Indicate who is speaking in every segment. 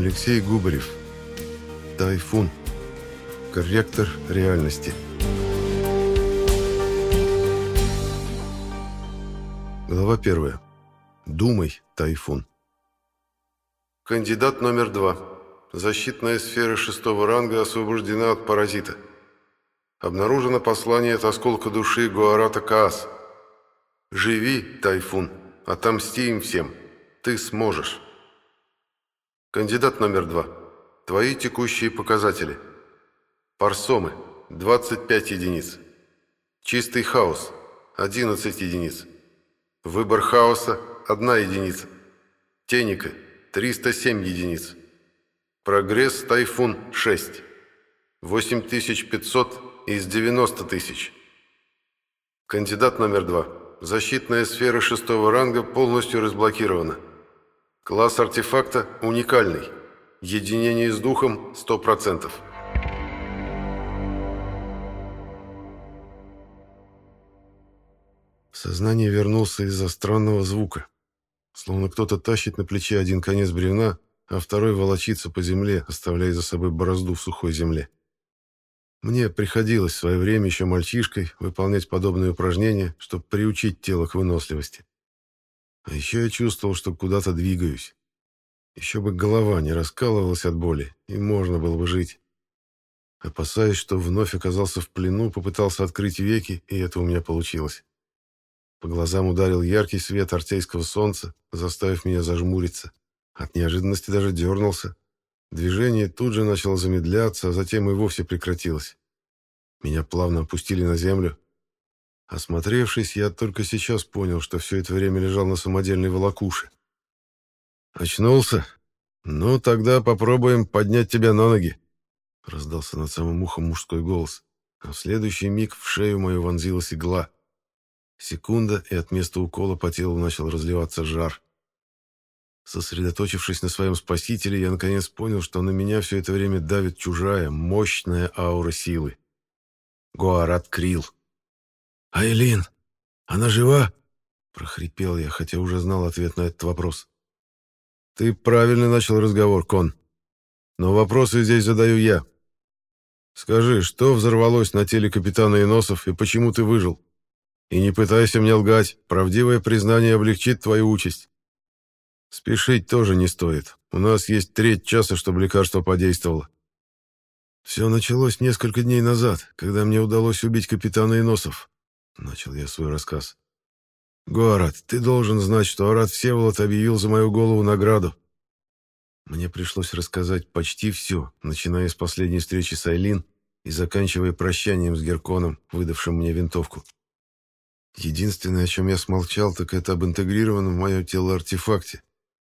Speaker 1: Алексей Губарев. Тайфун. Корректор реальности. Глава первая. Думай, Тайфун. Кандидат номер два. Защитная сфера шестого ранга освобождена от паразита. Обнаружено послание от осколка души Гуарата Каас. «Живи, Тайфун, отомсти им всем. Ты сможешь». Кандидат номер два. Твои текущие показатели. Парсомы – 25 единиц. Чистый хаос – 11 единиц. Выбор хаоса – 1 единица. Теника – 307 единиц. Прогресс Тайфун – 6. 8500 из 90 тысяч. Кандидат номер два. Защитная сфера шестого ранга полностью разблокирована. Класс артефакта уникальный. Единение с духом 100%. Сознание вернулся из-за странного звука. Словно кто-то тащит на плече один конец бревна, а второй волочится по земле, оставляя за собой борозду в сухой земле. Мне приходилось в свое время еще мальчишкой выполнять подобные упражнения, чтобы приучить тело к выносливости. А еще я чувствовал, что куда-то двигаюсь. Еще бы голова не раскалывалась от боли, и можно было бы жить. Опасаясь, что вновь оказался в плену, попытался открыть веки, и это у меня получилось. По глазам ударил яркий свет артейского солнца, заставив меня зажмуриться. От неожиданности даже дернулся. Движение тут же начало замедляться, а затем и вовсе прекратилось. Меня плавно опустили на землю, Осмотревшись, я только сейчас понял, что все это время лежал на самодельной волокуше. «Очнулся? Ну, тогда попробуем поднять тебя на ноги», — раздался над самым ухом мужской голос, а в следующий миг в шею мою вонзилась игла. Секунда, и от места укола по телу начал разливаться жар. Сосредоточившись на своем спасителе, я наконец понял, что на меня все это время давит чужая, мощная аура силы. Гуарат Крил. «Айлин, она жива?» — прохрипел я, хотя уже знал ответ на этот вопрос. «Ты правильно начал разговор, Кон. Но вопросы здесь задаю я. Скажи, что взорвалось на теле капитана Иносов и почему ты выжил? И не пытайся мне лгать, правдивое признание облегчит твою участь. Спешить тоже не стоит. У нас есть треть часа, чтобы лекарство подействовало. Все началось несколько дней назад, когда мне удалось убить капитана Иносов. Начал я свой рассказ. «Город, ты должен знать, что Арат Всеволод объявил за мою голову награду». Мне пришлось рассказать почти все, начиная с последней встречи с Айлин и заканчивая прощанием с Герконом, выдавшим мне винтовку. Единственное, о чем я смолчал, так это об интегрированном в мое тело артефакте.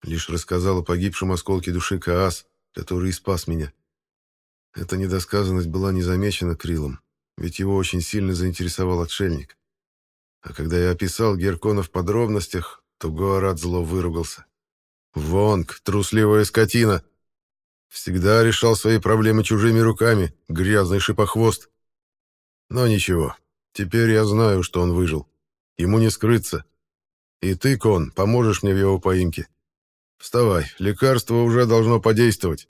Speaker 1: Лишь рассказал о погибшем осколке души Каас, который и спас меня. Эта недосказанность была не замечена Крилом, ведь его очень сильно заинтересовал отшельник. А когда я описал Геркона в подробностях, то Гоарат зло выругался. «Вонг, трусливая скотина! Всегда решал свои проблемы чужими руками, грязный шипохвост. Но ничего, теперь я знаю, что он выжил. Ему не скрыться. И ты, Кон, поможешь мне в его поимке. Вставай, лекарство уже должно подействовать».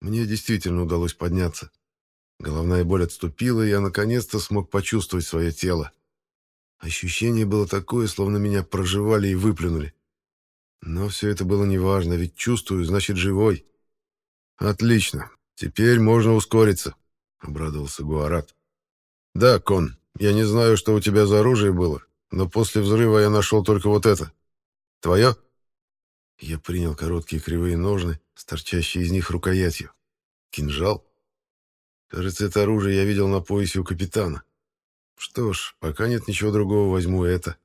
Speaker 1: Мне действительно удалось подняться. Головная боль отступила, и я наконец-то смог почувствовать свое тело. Ощущение было такое, словно меня проживали и выплюнули. Но все это было неважно, ведь чувствую, значит, живой. «Отлично. Теперь можно ускориться», — обрадовался Гуарат. «Да, Кон, я не знаю, что у тебя за оружие было, но после взрыва я нашел только вот это. Твое?» Я принял короткие кривые ножны, с торчащей из них рукоятью. «Кинжал?» Кажется, это оружие я видел на поясе у капитана. Что ж, пока нет ничего другого, возьму это.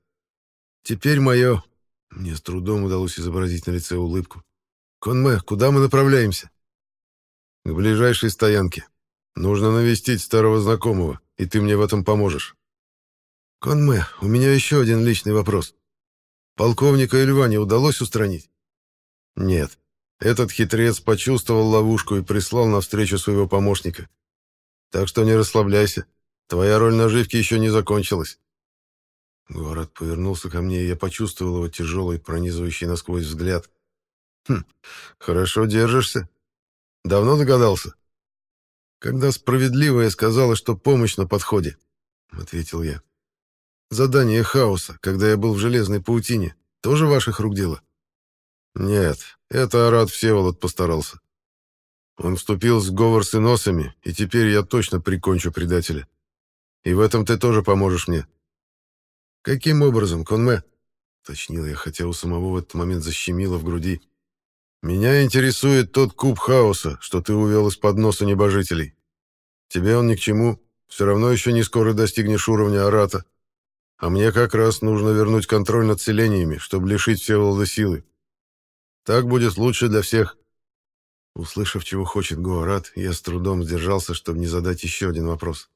Speaker 1: Теперь мое... Мне с трудом удалось изобразить на лице улыбку. «Конме, куда мы направляемся?» «К ближайшей стоянке. Нужно навестить старого знакомого, и ты мне в этом поможешь». «Конме, у меня еще один личный вопрос. Полковника Эльвани удалось устранить?» «Нет. Этот хитрец почувствовал ловушку и прислал навстречу своего помощника. Так что не расслабляйся. Твоя роль наживки еще не закончилась. Город повернулся ко мне, и я почувствовал его тяжелый, пронизывающий насквозь взгляд. Хм, хорошо держишься. Давно догадался? Когда справедливая сказала, что помощь на подходе, ответил я. Задание хаоса, когда я был в железной паутине, тоже ваших рук дело? Нет, это Арат Всеволод постарался. Он вступил в сговор с иносами, и теперь я точно прикончу предателя. И в этом ты тоже поможешь мне. Каким образом, Конме? Точнил я, хотя у самого в этот момент защемило в груди. Меня интересует тот куб хаоса, что ты увел из-под носа небожителей. Тебе он ни к чему, все равно еще не скоро достигнешь уровня Арата. А мне как раз нужно вернуть контроль над селениями, чтобы лишить Всеволода силы. Так будет лучше для всех. Услышав, чего хочет Гуарат, я с трудом сдержался, чтобы не задать еще один вопрос.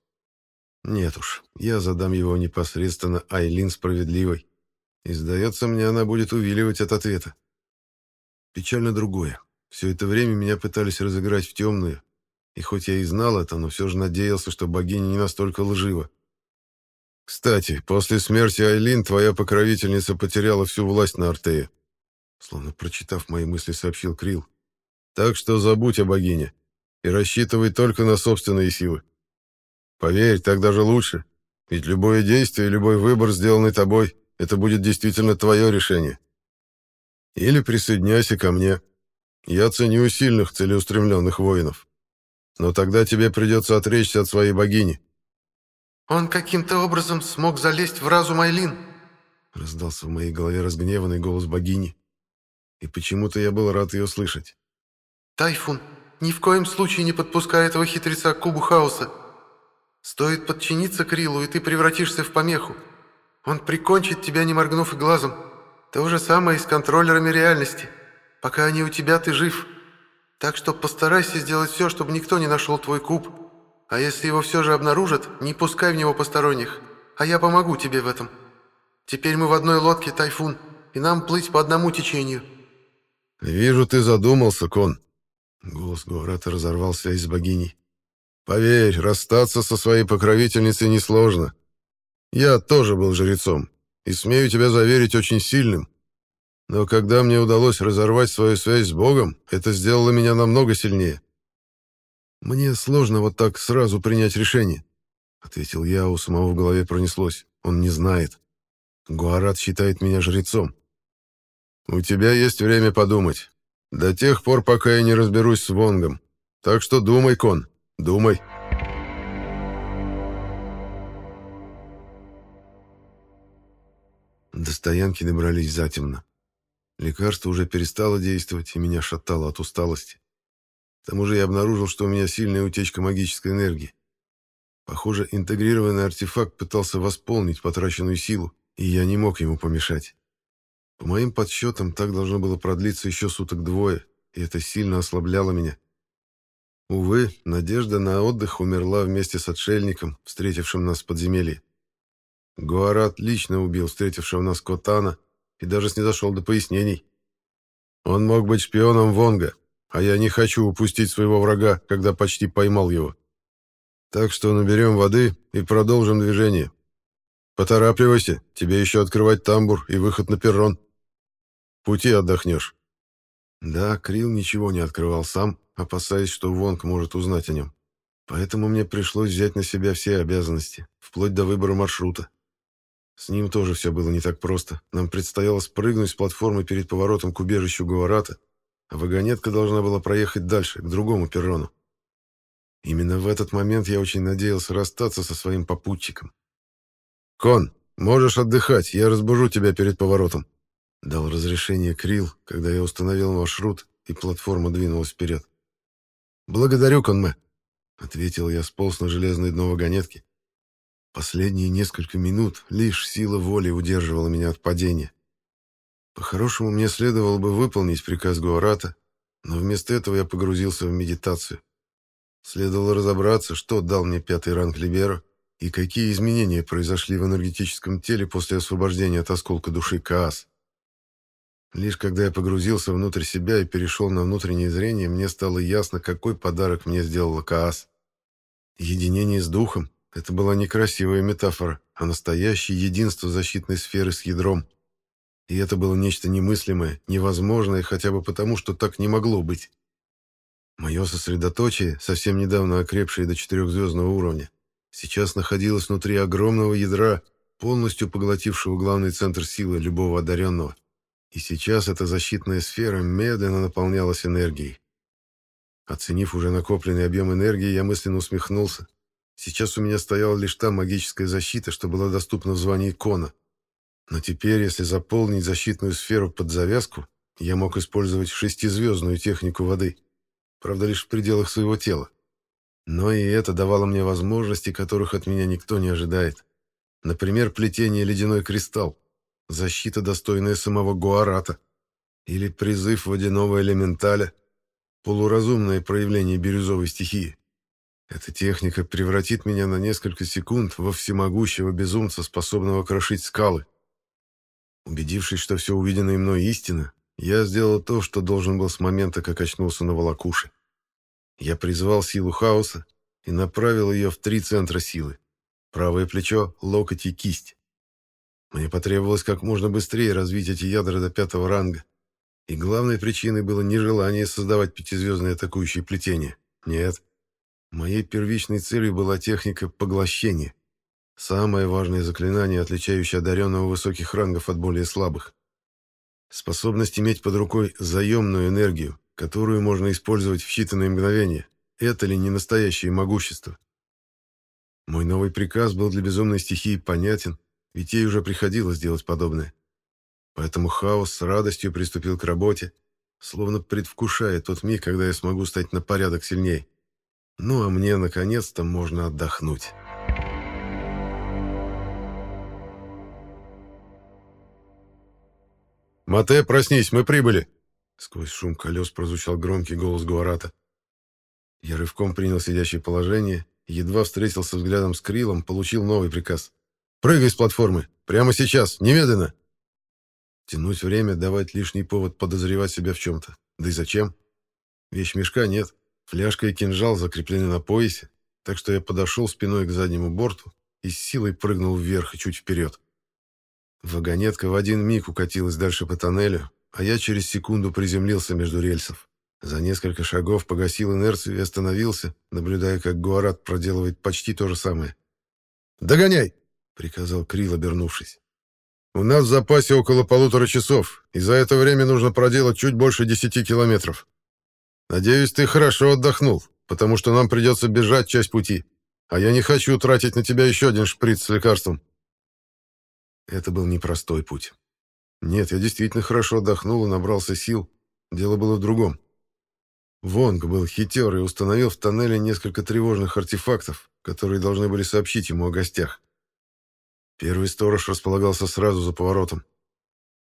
Speaker 1: Нет уж, я задам его непосредственно Айлин Справедливой. И, сдается мне, она будет увиливать от ответа. Печально другое. Все это время меня пытались разыграть в темную, и хоть я и знал это, но все же надеялся, что богиня не настолько лжива. «Кстати, после смерти Айлин твоя покровительница потеряла всю власть на Артее», словно прочитав мои мысли, сообщил Крил. Так что забудь о богине и рассчитывай только на собственные силы. Поверь, так даже лучше, ведь любое действие, любой выбор, сделанный тобой, это будет действительно твое решение. Или присоединяйся ко мне. Я ценю сильных, целеустремленных воинов. Но тогда тебе придется отречься от своей богини.
Speaker 2: «Он каким-то образом смог залезть в разум Айлин», —
Speaker 1: раздался в моей голове разгневанный голос богини. И почему-то я был рад ее слышать.
Speaker 2: «Тайфун, ни в коем случае не подпускай этого хитреца к кубу хаоса. Стоит подчиниться Крилу, и ты превратишься в помеху. Он прикончит тебя, не моргнув и глазом. То же самое и с контроллерами реальности. Пока они у тебя, ты жив. Так что постарайся сделать все, чтобы никто не нашел твой куб. А если его все же обнаружат, не пускай в него посторонних. А я помогу тебе в этом. Теперь мы в одной лодке, Тайфун, и нам плыть по одному течению».
Speaker 1: «Вижу, ты задумался, Кон», Голос Гуарата разорвал связь с богиней. «Поверь, расстаться со своей покровительницей несложно. Я тоже был жрецом, и смею тебя заверить очень сильным. Но когда мне удалось разорвать свою связь с Богом, это сделало меня намного сильнее. Мне сложно вот так сразу принять решение», — ответил я, у самого в голове пронеслось. «Он не знает. Гуарат считает меня жрецом». «У тебя есть время подумать. До тех пор, пока я не разберусь с Вонгом. Так что думай, Кон, думай. До стоянки добрались затемно. Лекарство уже перестало действовать, и меня шатало от усталости. К тому же я обнаружил, что у меня сильная утечка магической энергии. Похоже, интегрированный артефакт пытался восполнить потраченную силу, и я не мог ему помешать. По моим подсчетам, так должно было продлиться еще суток двое, и это сильно ослабляло меня. Увы, надежда на отдых умерла вместе с отшельником, встретившим нас в подземелье. Гуарат лично убил встретившего нас Котана и даже снизошел до пояснений. Он мог быть шпионом Вонга, а я не хочу упустить своего врага, когда почти поймал его. Так что наберем воды и продолжим движение. Поторапливайся, тебе еще открывать тамбур и выход на перрон пути отдохнешь». Да, Крил ничего не открывал сам, опасаясь, что Вонг может узнать о нем. Поэтому мне пришлось взять на себя все обязанности, вплоть до выбора маршрута. С ним тоже все было не так просто. Нам предстояло спрыгнуть с платформы перед поворотом к убежищу Гуарата, а вагонетка должна была проехать дальше, к другому перрону. Именно в этот момент я очень надеялся расстаться со своим попутчиком. «Кон, можешь отдыхать, я разбужу тебя перед поворотом», Дал разрешение Крил, когда я установил маршрут, и платформа двинулась вперед. «Благодарю, Конме», — ответил я, сполз на железное дно вагонетки. Последние несколько минут лишь сила воли удерживала меня от падения. По-хорошему, мне следовало бы выполнить приказ Гуарата, но вместо этого я погрузился в медитацию. Следовало разобраться, что дал мне пятый ранг Либера и какие изменения произошли в энергетическом теле после освобождения от осколка души Каас. Лишь когда я погрузился внутрь себя и перешел на внутреннее зрение, мне стало ясно, какой подарок мне сделала Каас. Единение с духом — это была не красивая метафора, а настоящее единство защитной сферы с ядром. И это было нечто немыслимое, невозможное, хотя бы потому, что так не могло быть. Мое сосредоточие, совсем недавно окрепшее до четырехзвездного уровня, сейчас находилось внутри огромного ядра, полностью поглотившего главный центр силы любого одаренного. И сейчас эта защитная сфера медленно наполнялась энергией. Оценив уже накопленный объем энергии, я мысленно усмехнулся. Сейчас у меня стояла лишь та магическая защита, что была доступна в звании Кона. Но теперь, если заполнить защитную сферу под завязку, я мог использовать шестизвездную технику воды. Правда, лишь в пределах своего тела. Но и это давало мне возможности, которых от меня никто не ожидает. Например, плетение ледяной кристалл, защита, достойная самого Гуарата, или призыв водяного элементаля, полуразумное проявление бирюзовой стихии. Эта техника превратит меня на несколько секунд во всемогущего безумца, способного крошить скалы. Убедившись, что все увиденное мной истина, я сделал то, что должен был с момента, как очнулся на волокуше. Я призвал силу хаоса и направил ее в три центра силы. Правое плечо, локоть и кисть. Мне потребовалось как можно быстрее развить эти ядра до пятого ранга. И главной причиной было нежелание создавать пятизвездные атакующие плетения. Нет. Моей первичной целью была техника поглощения. Самое важное заклинание, отличающее одаренного высоких рангов от более слабых. Способность иметь под рукой заемную энергию, которую можно использовать в считанные мгновения. Это ли не настоящее могущество? Мой новый приказ был для безумной стихии понятен, ведь ей уже приходилось делать подобное. Поэтому хаос с радостью приступил к работе, словно предвкушая тот миг, когда я смогу стать на порядок сильней. Ну а мне, наконец-то, можно отдохнуть. «Мате, проснись, мы прибыли!» Сквозь шум колес прозвучал громкий голос Гуарата. Я рывком принял сидящее положение, едва встретился взглядом с Крилом, получил новый приказ. «Прыгай с платформы! Прямо сейчас! Немедленно!» Тянуть время, давать лишний повод подозревать себя в чем-то. Да и зачем? Вещь мешка нет. Фляжка и кинжал закреплены на поясе, так что я подошел спиной к заднему борту и с силой прыгнул вверх и чуть вперед. Вагонетка в один миг укатилась дальше по тоннелю, а я через секунду приземлился между рельсов. За несколько шагов погасил инерцию и остановился, наблюдая, как Гуарат проделывает почти то же самое. «Догоняй!» — приказал Крил, обернувшись. У нас в запасе около полутора часов, и за это время нужно проделать чуть больше десяти километров. Надеюсь, ты хорошо отдохнул, потому что нам придется бежать часть пути, а я не хочу тратить на тебя еще один шприц с лекарством. Это был непростой путь. Нет, я действительно хорошо отдохнул и набрался сил. Дело было в другом. Вонг был хитер и установил в тоннеле несколько тревожных артефактов, которые должны были сообщить ему о гостях. Первый сторож располагался сразу за поворотом.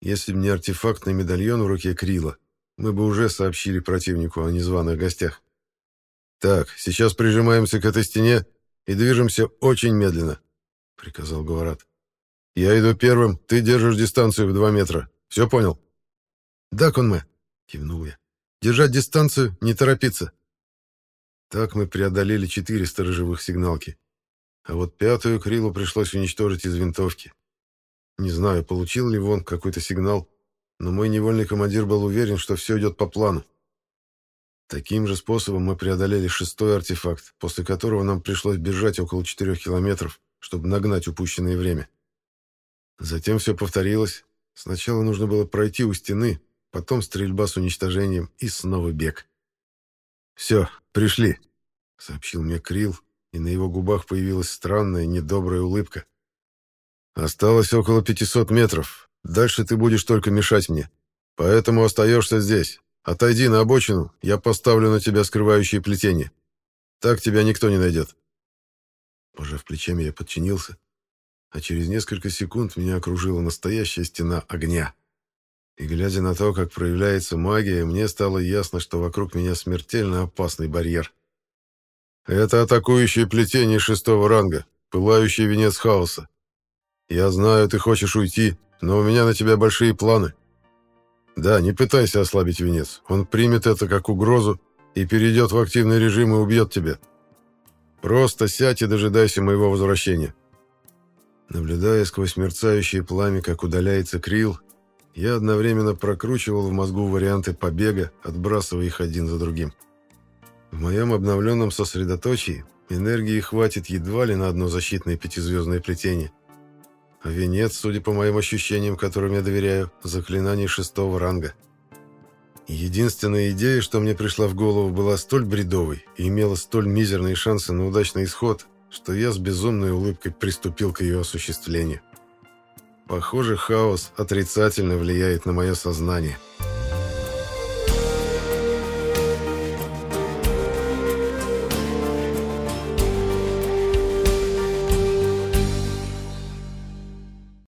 Speaker 1: Если бы не артефактный медальон в руке Крила, мы бы уже сообщили противнику о незваных гостях. «Так, сейчас прижимаемся к этой стене и движемся очень медленно», — приказал Говорат. «Я иду первым, ты держишь дистанцию в два метра. Все понял?» «Да, Конме», — кивнул я. «Держать дистанцию, не торопиться». Так мы преодолели четыре сторожевых сигналки. А вот пятую Крилу пришлось уничтожить из винтовки. Не знаю, получил ли Вон какой-то сигнал, но мой невольный командир был уверен, что все идет по плану. Таким же способом мы преодолели шестой артефакт, после которого нам пришлось бежать около четырех километров, чтобы нагнать упущенное время. Затем все повторилось. Сначала нужно было пройти у стены, потом стрельба с уничтожением и снова бег. «Все, пришли», — сообщил мне Крил, и на его губах появилась странная, недобрая улыбка. «Осталось около 500 метров. Дальше ты будешь только мешать мне. Поэтому остаешься здесь. Отойди на обочину, я поставлю на тебя скрывающие плетение. Так тебя никто не найдет». Пожав плечами, я подчинился, а через несколько секунд меня окружила настоящая стена огня. И глядя на то, как проявляется магия, мне стало ясно, что вокруг меня смертельно опасный барьер. Это атакующее плетение шестого ранга, пылающий венец хаоса. Я знаю, ты хочешь уйти, но у меня на тебя большие планы. Да, не пытайся ослабить венец. Он примет это как угрозу и перейдет в активный режим и убьет тебя. Просто сядь и дожидайся моего возвращения. Наблюдая сквозь мерцающее пламя, как удаляется Крил, я одновременно прокручивал в мозгу варианты побега, отбрасывая их один за другим. В моем обновленном сосредоточии энергии хватит едва ли на одно защитное пятизвездное плетение. А венец, судя по моим ощущениям, которым я доверяю, заклинаний шестого ранга. Единственная идея, что мне пришла в голову, была столь бредовой и имела столь мизерные шансы на удачный исход, что я с безумной улыбкой приступил к ее осуществлению. Похоже, хаос отрицательно влияет на мое сознание –